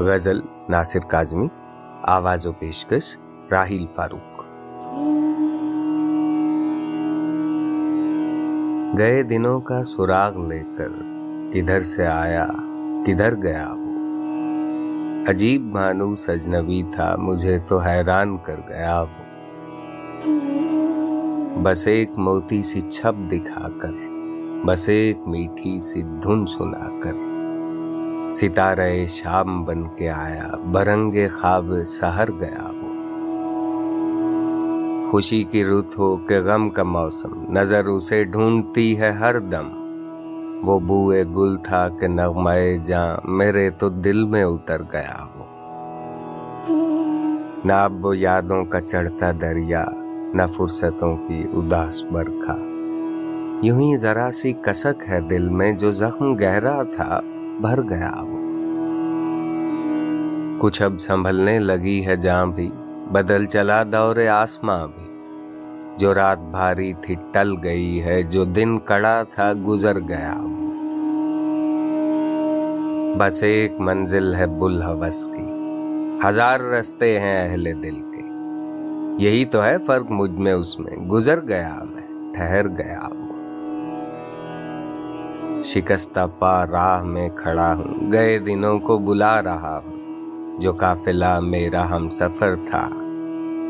غزل ناصر کاظمی، آواز و پیشکش راہیل فاروق۔ گئے دنوں کا سراغ لے کر کدھر سے آیا، کدھر گیا وہ؟ عجیب مانوس اجنبی تھا، مجھے تو حیران کر گیا وہ۔ بس ایک موتی سی چھپ دکھا کر، بس ایک میٹھی سی دھن سنا کر۔ ستارہ شام بن کے آیا برنگ خواب سہر گیا وہ۔ خوشی کی رت ہو کہ غم کا موسم، نظر اسے ڈھونڈتی ہے ہر دم۔ وہ بوئے گل تھا کہ نغمے جاں میرے تو دل میں اتر گیا وہ۔ نہ اب وہ یادوں کا چڑھتا دریا، نہ فرصتوں کی اداس برکھا۔ یوں ہی ذرا سی کسک ہے دل میں جو زخم گہرا تھا۔ بھر گیا وہ۔ کچھ اب سنبھلنے لگی ہے جہاں بھی، بدل چلا دور آسماں بھی۔ جو رات بھاری تھی ٹل گئی ہے، جو دن کڑا تھا گزر گیا وہ۔ بس ایک منزل ہے بل حوث کی۔ ہزار رستے ہیں اہل دل کے۔ یہی تو ہے فرق مجھ میں اس میں۔ گزر گیا میں، ٹھہر گیا وہ شکستہ پا راہ میں کھڑا ہوں۔ گئے دنوں کو بلا رہا ہوں، جو قافلہ میرا ہم سفر تھا۔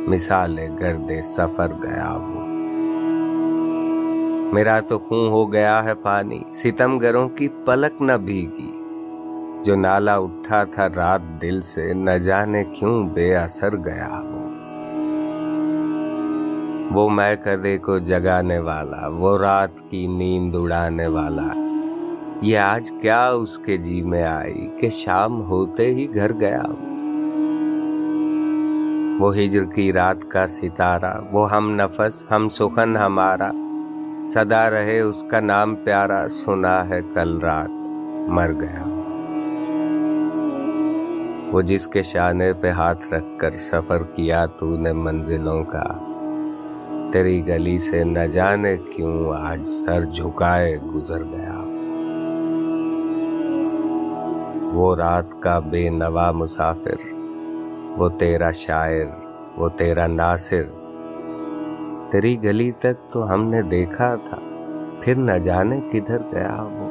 مثال گرد سفر گیا وہ میرا تو خون ہو گیا ہے پانی، ستم گروں کی پلک نہ بھیگی۔ جو نالا اٹھا تھا رات دل سے، نہ جانے کیوں بے اثر گیا وہ وہ میں کدے کو جگانے والا، وہ رات کی نیند اڑانے والا۔ یہ آج کیا اس کے جی میں آئی کہ شام ہوتے ہی گھر گیا؟ وہ ہجر کی رات کا ستارہ، وہ ہم نفس، ہم سخن ہمارا، صدا رہے اس کا نام پیارا، سنا ہے کل رات مر گیا۔ وہ جس کے شانے پہ ہاتھ رکھ کر سفر کیا تو نے منزلوں کا، تیری گلی سے نہ جانے کیوں آج سر جھکائے گزر گیا؟ وہ رات کا بے نوا مسافر، وہ تیرا شاعر، وہ تیرا ناصر۔ تیری گلی تک تو ہم نے دیکھا تھا، پھر نہ جانے کدھر گیا وہ۔